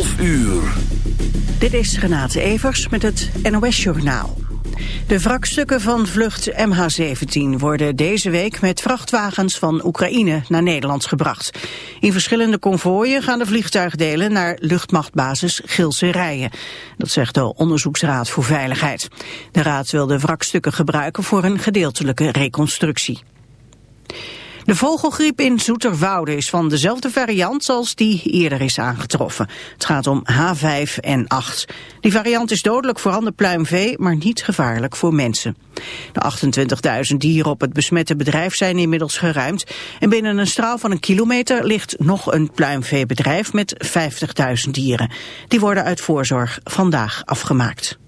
12 uur. Dit is Renate Evers met het NOS Journaal. De wrakstukken van vlucht MH17 worden deze week met vrachtwagens van Oekraïne naar Nederland gebracht. In verschillende konvooien gaan de vliegtuigdelen naar luchtmachtbasis Gilse Rijen. Dat zegt de Onderzoeksraad voor Veiligheid. De raad wil de wrakstukken gebruiken voor een gedeeltelijke reconstructie. De vogelgriep in Zoeterwoude is van dezelfde variant als die eerder is aangetroffen. Het gaat om H5N8. Die variant is dodelijk voor ander pluimvee, maar niet gevaarlijk voor mensen. De 28.000 dieren op het besmette bedrijf zijn inmiddels geruimd. En binnen een straal van een kilometer ligt nog een pluimveebedrijf met 50.000 dieren. Die worden uit voorzorg vandaag afgemaakt.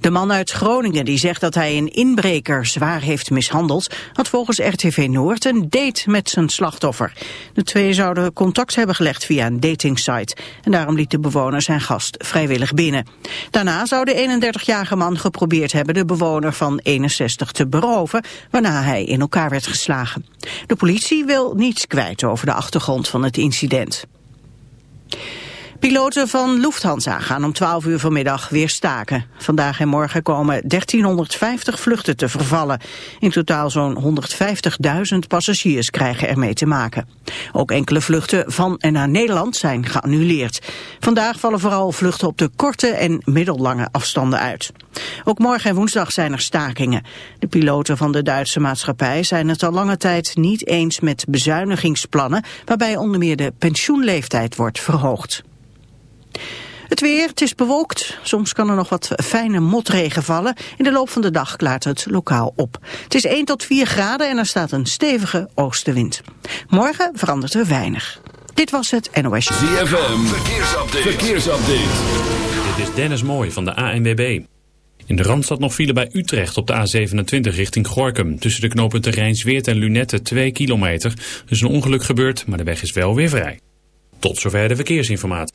De man uit Groningen die zegt dat hij een inbreker zwaar heeft mishandeld... had volgens RTV Noord een date met zijn slachtoffer. De twee zouden contact hebben gelegd via een datingsite. En daarom liet de bewoner zijn gast vrijwillig binnen. Daarna zou de 31-jarige man geprobeerd hebben de bewoner van 61 te beroven... waarna hij in elkaar werd geslagen. De politie wil niets kwijt over de achtergrond van het incident. Piloten van Lufthansa gaan om 12 uur vanmiddag weer staken. Vandaag en morgen komen 1350 vluchten te vervallen. In totaal zo'n 150.000 passagiers krijgen ermee te maken. Ook enkele vluchten van en naar Nederland zijn geannuleerd. Vandaag vallen vooral vluchten op de korte en middellange afstanden uit. Ook morgen en woensdag zijn er stakingen. De piloten van de Duitse maatschappij zijn het al lange tijd niet eens met bezuinigingsplannen... waarbij onder meer de pensioenleeftijd wordt verhoogd. Het weer, het is bewolkt. Soms kan er nog wat fijne motregen vallen. In de loop van de dag klaart het lokaal op. Het is 1 tot 4 graden en er staat een stevige oostenwind. Morgen verandert er weinig. Dit was het NOS. ZFM, verkeersupdate. verkeersupdate. Dit is Dennis Mooij van de ANWB. In de Randstad nog file bij Utrecht op de A27 richting Gorkum. Tussen de knooppunten Rijnsweert en Lunette 2 kilometer. Er is een ongeluk gebeurd, maar de weg is wel weer vrij. Tot zover de verkeersinformatie.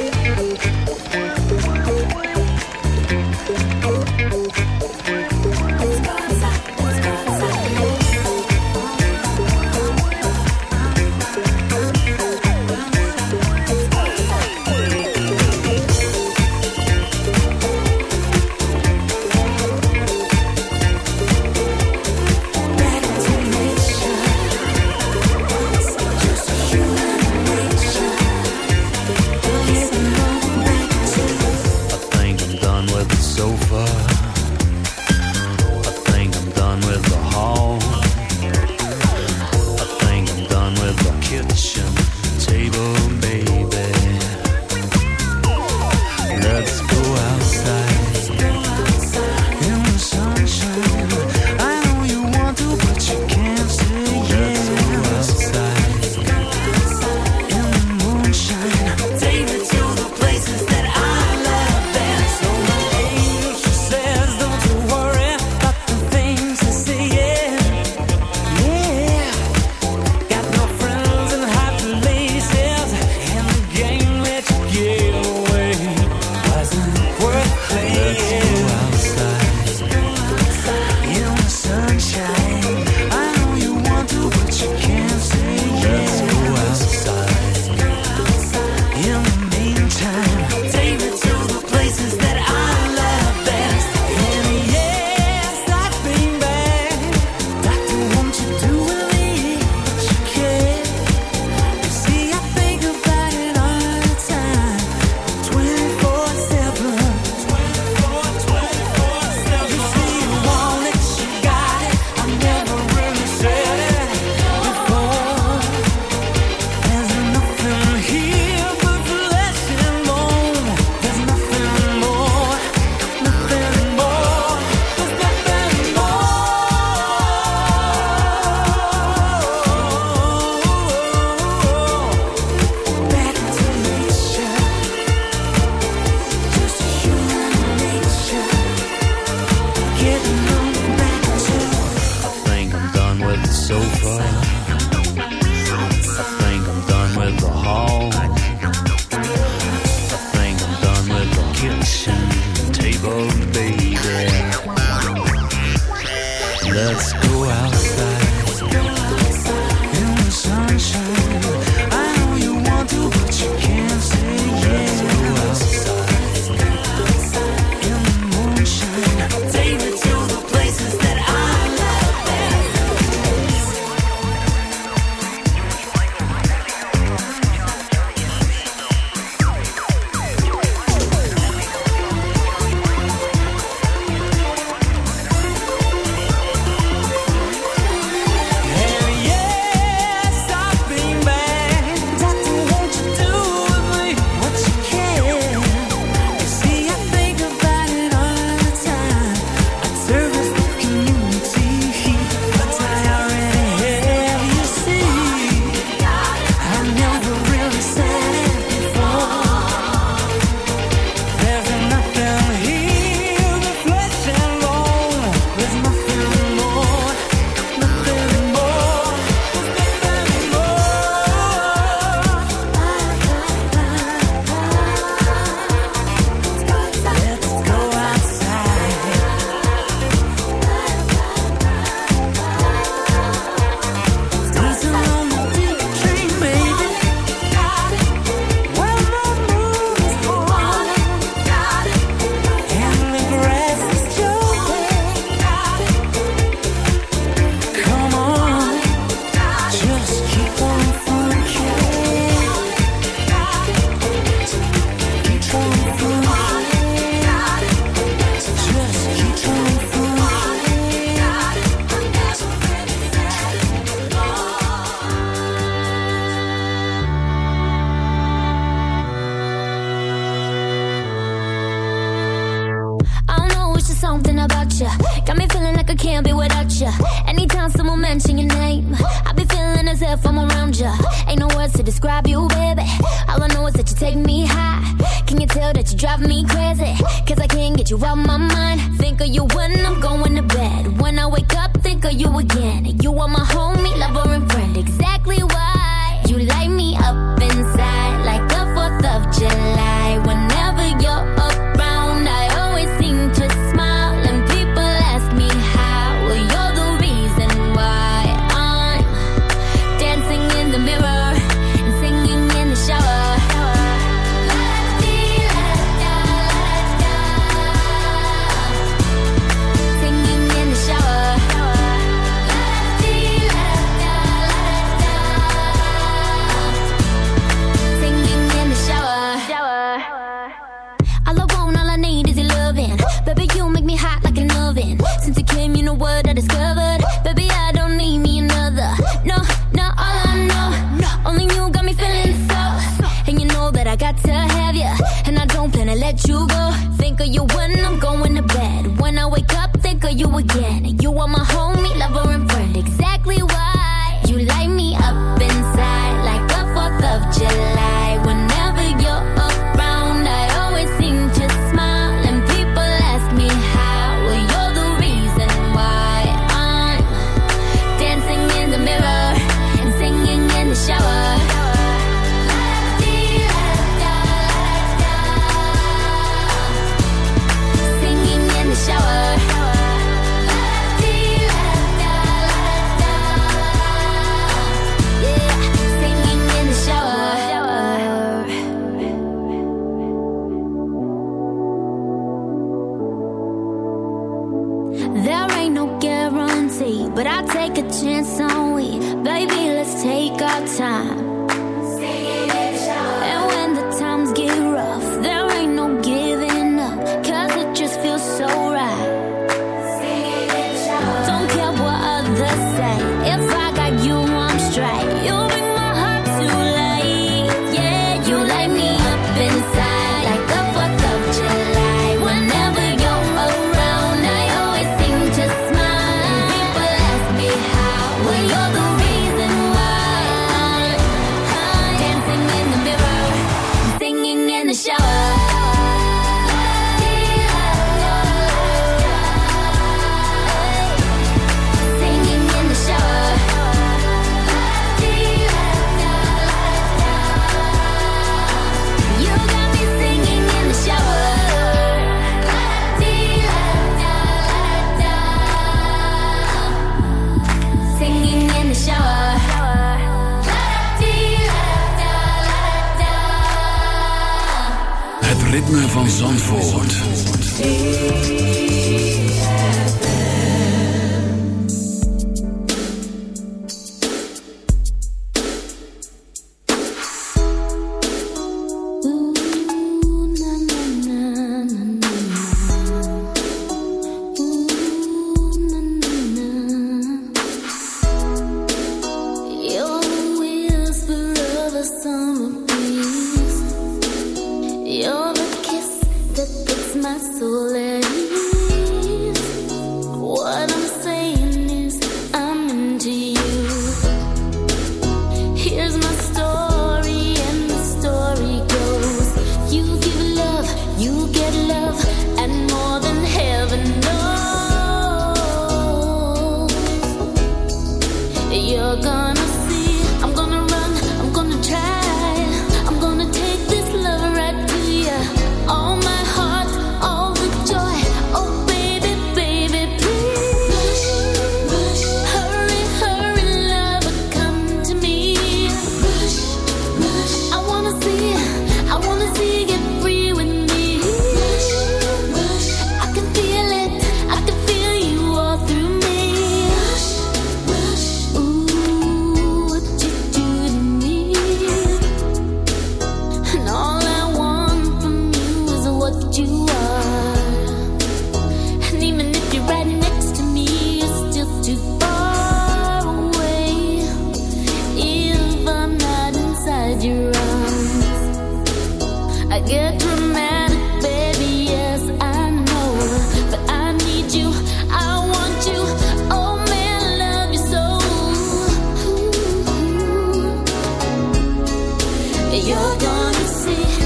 You're gonna see.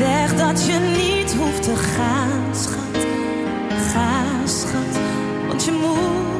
Zeg dat je niet hoeft te gaan, schat. Ga, schat, want je moet.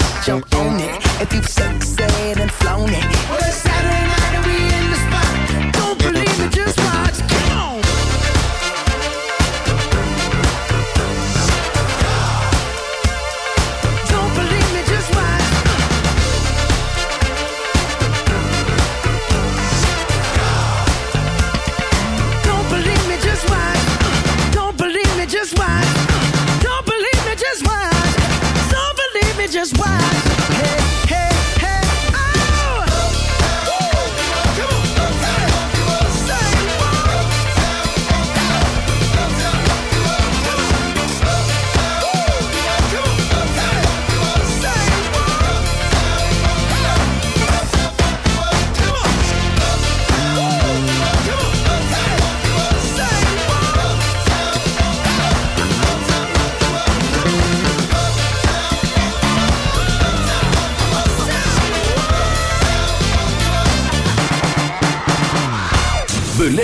jump on it. If you said and flown it. Well, it's Saturday night and we in the spot. Don't believe me, just watch. Come on. Don't believe me, just watch. Don't believe me, just watch. Don't believe me, just watch. Don't believe me, just watch. Don't believe me, just watch.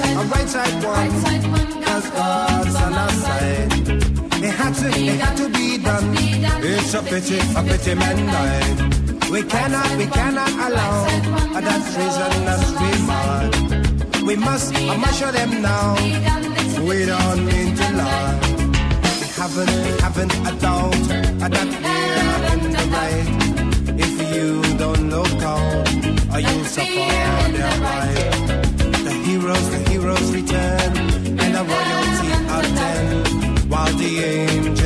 a right side one. Right side Cause God's on our side. It had to, it had to be done. It's a pity, a pity man died. We cannot, we cannot allow that treason and we mad. We must, I must show them now. We don't mean to lie. We haven't, we haven't a doubt that we're in the right. If you don't look out, you'll suffer their right. The heroes, the angels return and the royalty attend while the angels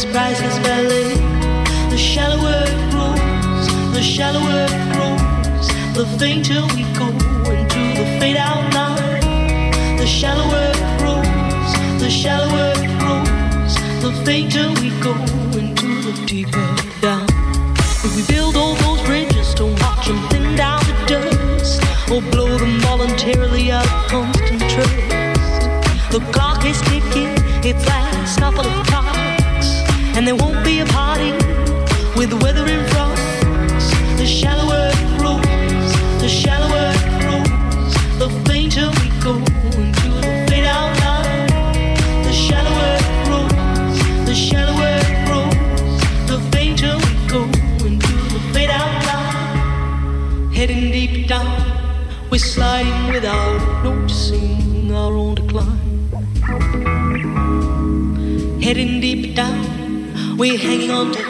to this priceless. The shallower it grows, the shallower it grows, the fainter we go into the fade out line. The shallower it grows, the shallower it grows, the fainter we go into the deeper down. If we build all those bridges, don't watch them thin down to dust, or blow them voluntarily out of constant trust. The clock is ticking, and there won't be a party with the weather in front. The shallower it grows, the shallower it grows, the fainter we go into the fade out line. The shallower it grows, the shallower it grows, the fainter we go into the fade out line. Heading deep down, we're sliding without noticing our own we're hanging on to